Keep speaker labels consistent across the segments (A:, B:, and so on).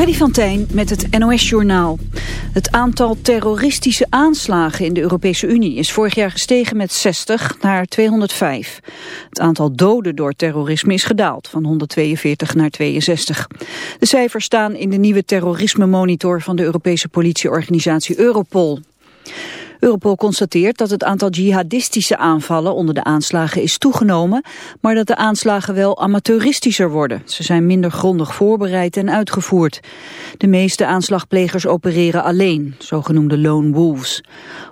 A: Freddy van Tijn met het NOS-journaal. Het aantal terroristische aanslagen in de Europese Unie is vorig jaar gestegen met 60 naar 205. Het aantal doden door terrorisme is gedaald van 142 naar 62. De cijfers staan in de nieuwe terrorisme-monitor van de Europese politieorganisatie Europol. Europol constateert dat het aantal jihadistische aanvallen onder de aanslagen is toegenomen, maar dat de aanslagen wel amateuristischer worden. Ze zijn minder grondig voorbereid en uitgevoerd. De meeste aanslagplegers opereren alleen, zogenoemde lone wolves.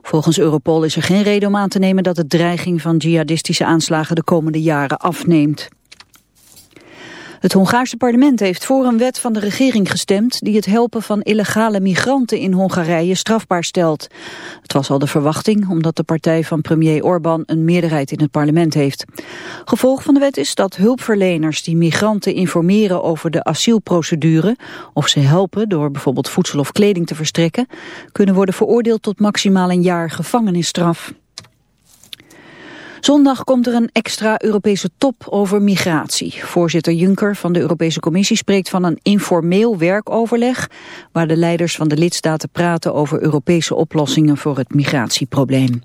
A: Volgens Europol is er geen reden om aan te nemen dat de dreiging van jihadistische aanslagen de komende jaren afneemt. Het Hongaarse parlement heeft voor een wet van de regering gestemd die het helpen van illegale migranten in Hongarije strafbaar stelt. Het was al de verwachting omdat de partij van premier Orbán een meerderheid in het parlement heeft. Gevolg van de wet is dat hulpverleners die migranten informeren over de asielprocedure of ze helpen door bijvoorbeeld voedsel of kleding te verstrekken, kunnen worden veroordeeld tot maximaal een jaar gevangenisstraf. Zondag komt er een extra Europese top over migratie. Voorzitter Juncker van de Europese Commissie spreekt van een informeel werkoverleg... waar de leiders van de lidstaten praten over Europese oplossingen voor het migratieprobleem.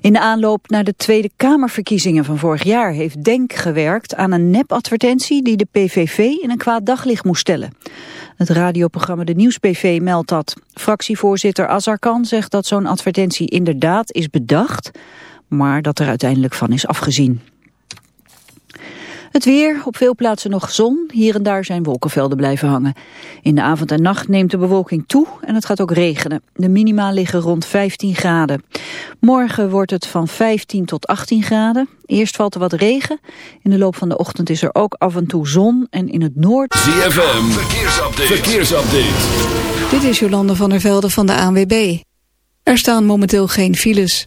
A: In de aanloop naar de Tweede Kamerverkiezingen van vorig jaar heeft DENK gewerkt aan een nepadvertentie die de PVV in een kwaad daglicht moest stellen. Het radioprogramma De Nieuws-PV meldt dat. Fractievoorzitter Azarkan zegt dat zo'n advertentie inderdaad is bedacht, maar dat er uiteindelijk van is afgezien. Het weer, op veel plaatsen nog zon. Hier en daar zijn wolkenvelden blijven hangen. In de avond en nacht neemt de bewolking toe en het gaat ook regenen. De minima liggen rond 15 graden. Morgen wordt het van 15 tot 18 graden. Eerst valt er wat regen. In de loop van de ochtend is er ook af en toe zon. En in het noord...
B: ZFM, verkeersupdate. verkeersupdate.
A: Dit is Jolande van der Velde van de ANWB. Er staan momenteel geen files.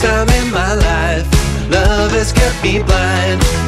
C: Time in my life, love has kept me blind.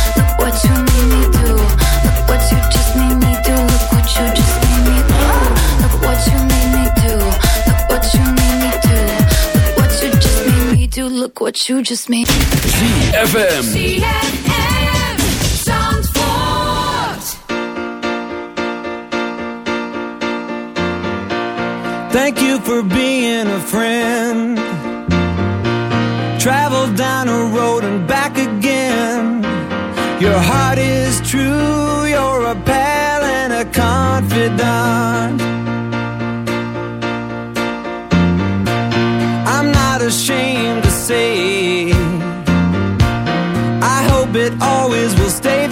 D: what you just made.
B: ZFM.
E: ZFM.
F: Thank you for being a friend. Travel down a road and back again. Your heart is true. You're a pal and a confidant.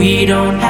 G: We don't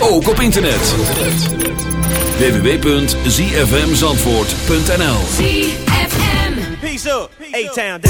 B: ook op internet. www.zfmzandvoort.nl
H: ZFM.
I: Peace up, A-Town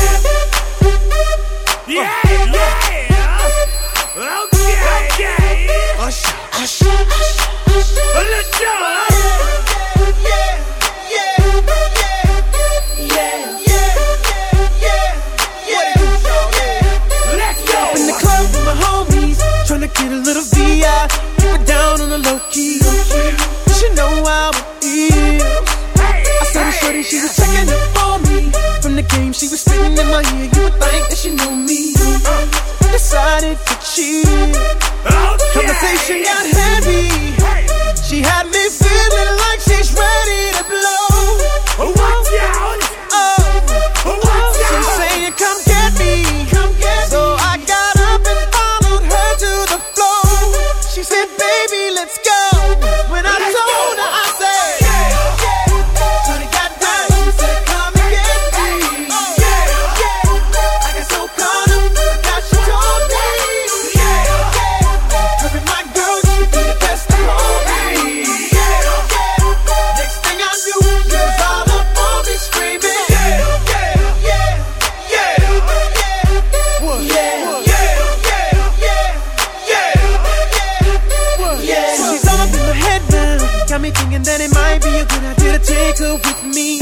C: me thinking that it might be a good idea to take her with me.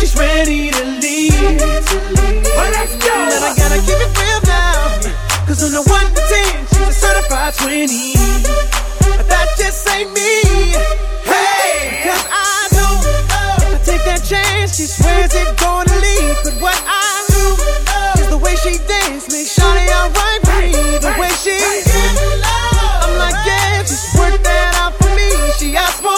C: She's ready to leave.
I: Well, let's go.
C: And I gotta keep it real now. Cause on the 1 to 10, she's a certified 20. But that just ain't me. Hey! Cause I know uh, if I take that chance, she swears it's gonna lead. But what I do is the way she dance makes Shawty alright. The way she me. She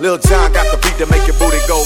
J: Lil Jon got the beat to make your booty go.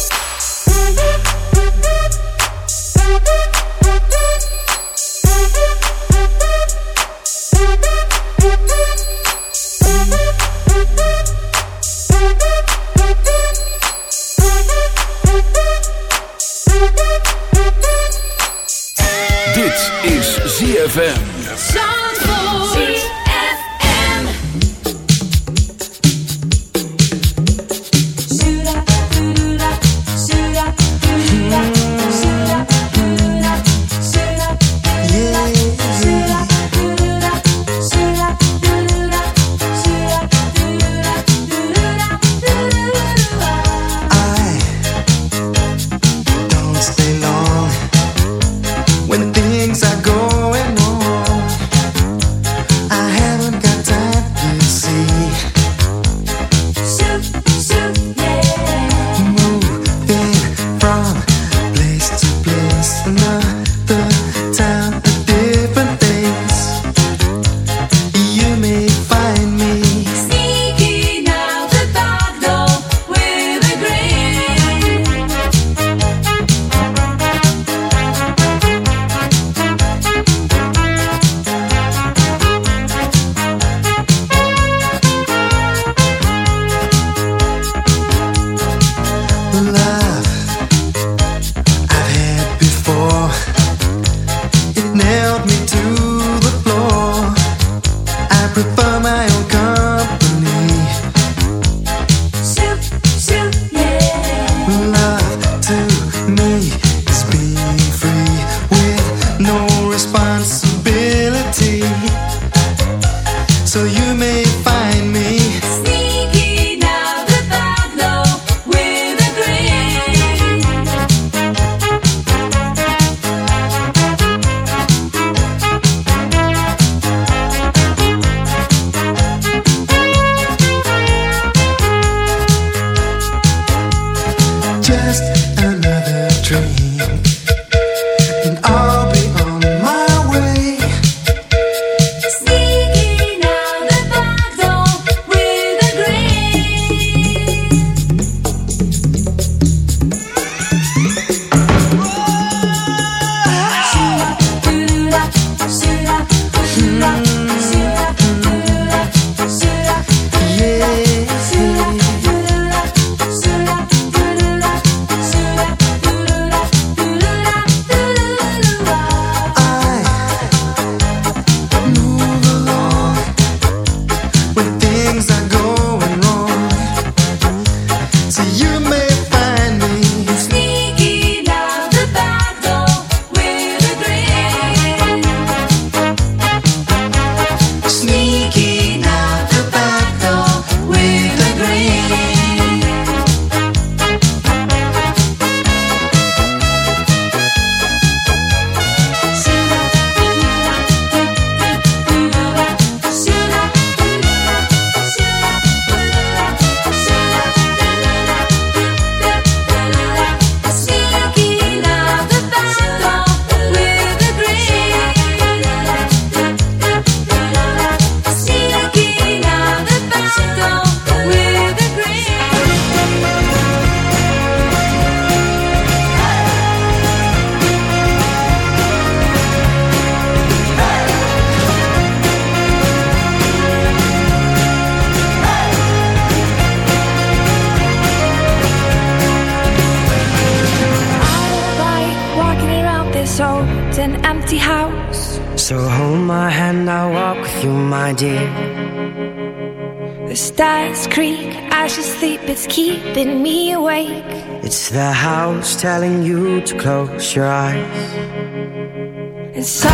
J: your
K: eyes. Inside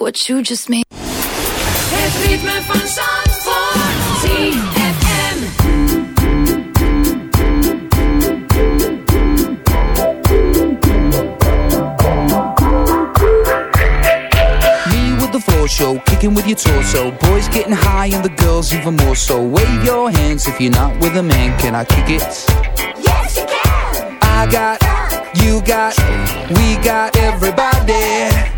D: Me do. Look what you just made
E: Het ritme van Zandvoort. ZFM.
L: Me with the floor show, kicking with your torso. Boys getting high and the girls even more so. Wave your hands if you're not with a man. Can I kick it?
E: Yes, you can.
L: I got, you got, we got everybody.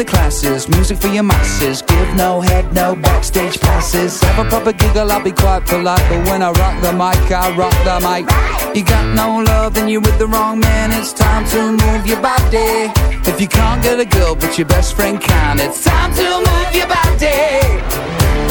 L: The classes, music for your masses. Give no head, no backstage passes. Have a proper giggle, I'll be quite polite. But when I rock the mic, I rock the mic. You got no love, then you're with the wrong man. It's time to move your body. If you can't get a girl, but your best friend can, it's time to move your body.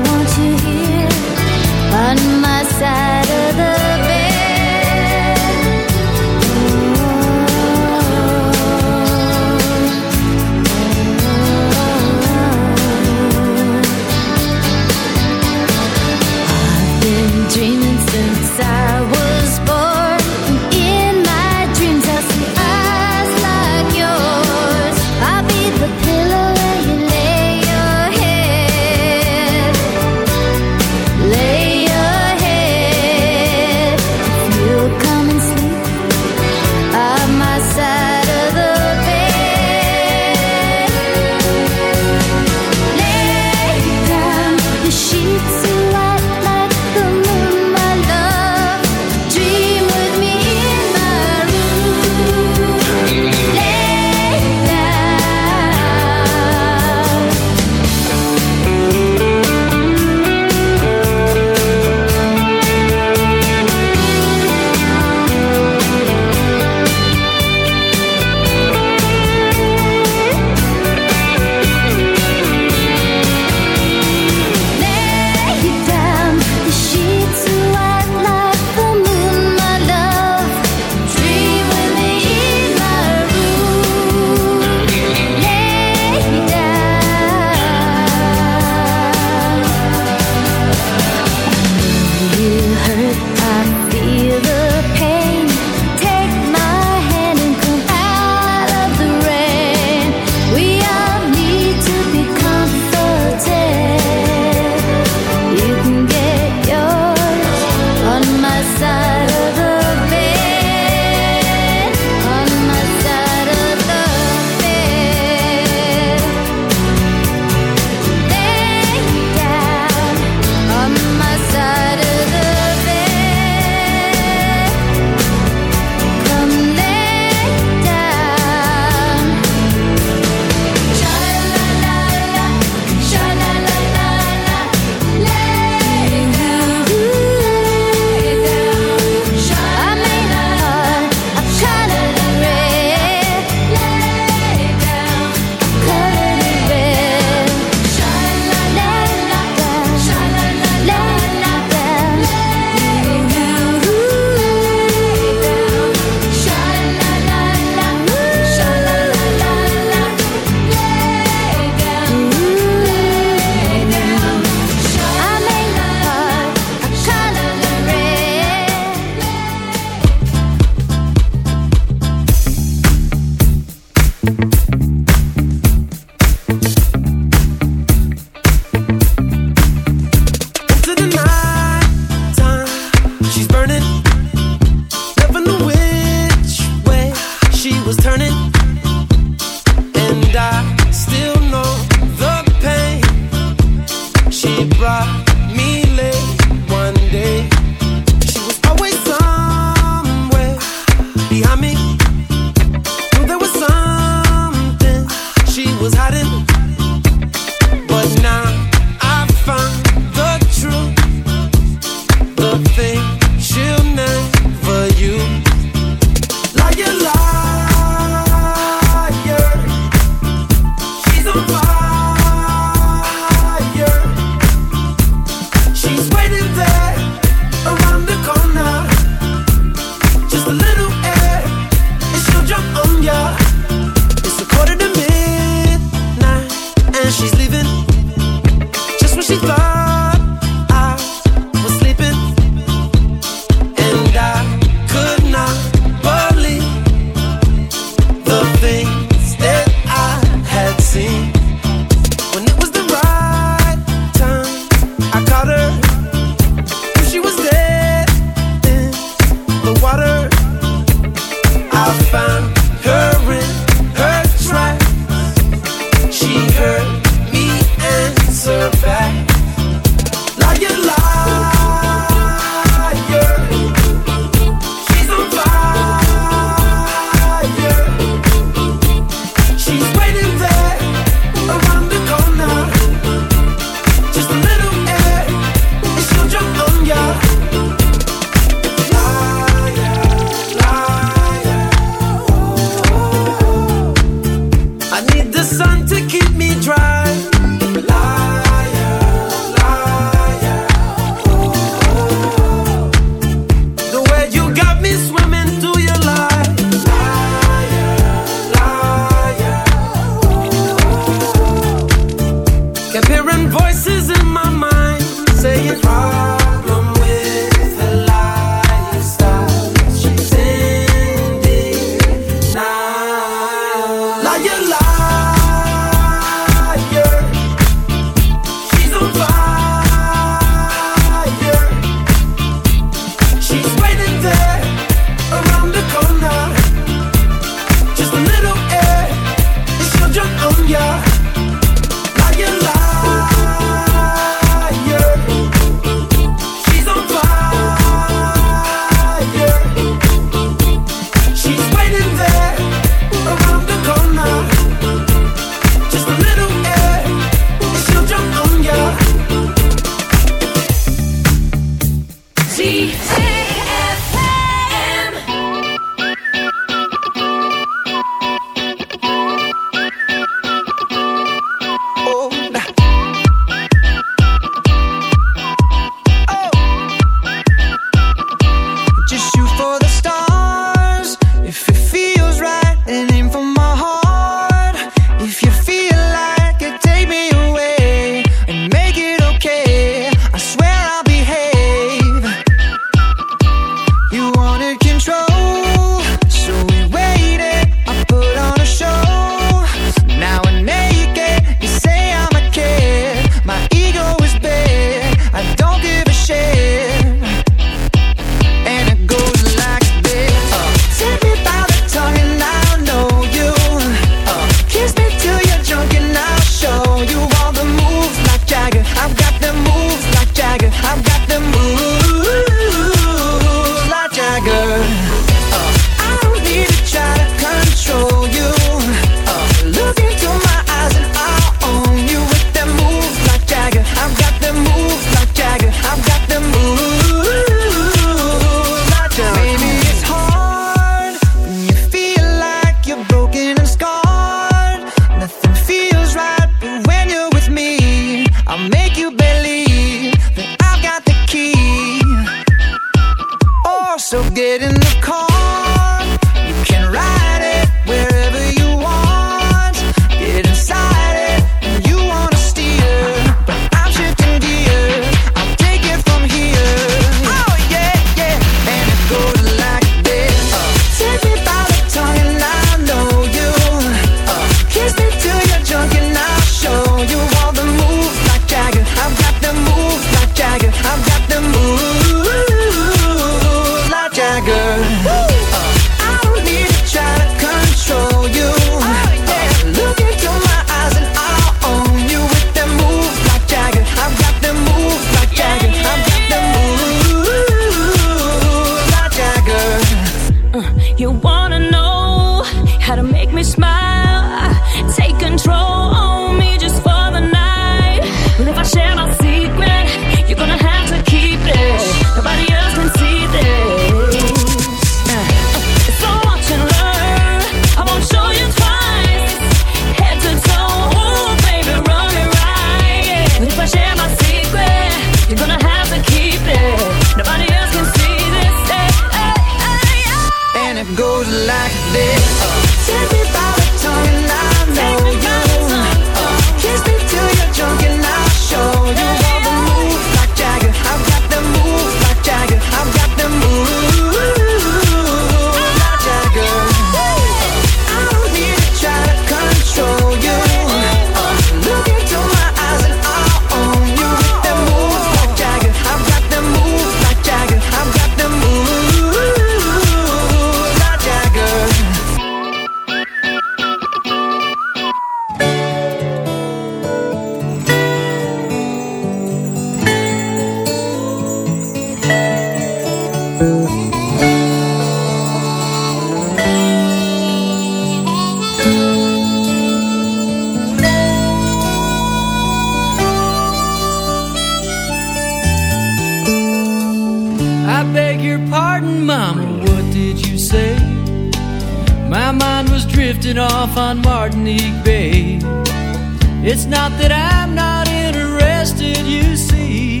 M: I'm
N: not interested, you see.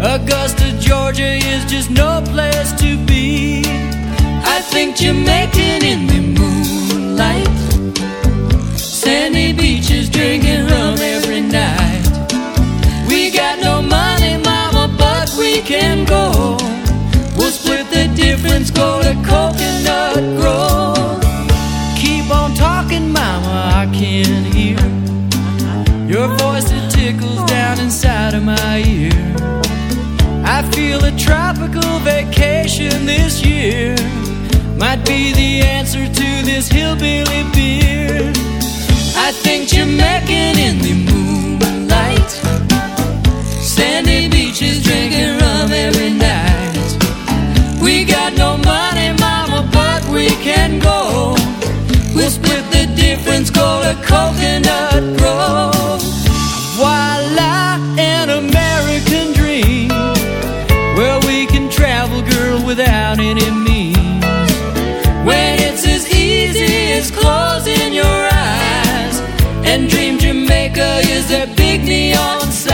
N: Augusta, Georgia is just no place to be. I think Jamaican in the moonlight. Sandy beaches drinking rum every night. We got no money, mama, but we can go. We'll split the difference, go to Coconut Grove. Keep on talking, mama, I can hear tickles down inside of my ear. I feel a tropical vacation this year might be the answer to this hillbilly beer. I think Jamaican in the moonlight. Sandy beaches drinking rum every night. We got no money, mama, but we can go. We'll split the difference, go a Coconut Grove. When it's as easy as closing your eyes and dream Jamaica is their big neon sign.